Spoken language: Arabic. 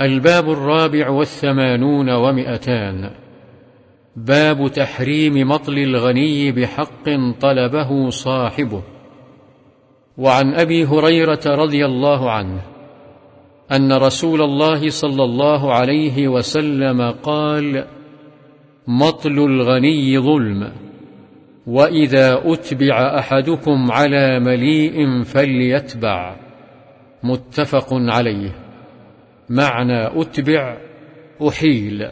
الباب الرابع والثمانون ومئتان. باب تحريم مطل الغني بحق طلبه صاحبه. وعن أبي هريرة رضي الله عنه أن رسول الله صلى الله عليه وسلم قال مطل الغني ظلم وإذا أتبع أحدكم على مليء فليتبع. متفق عليه. معنى أتبع أحيل.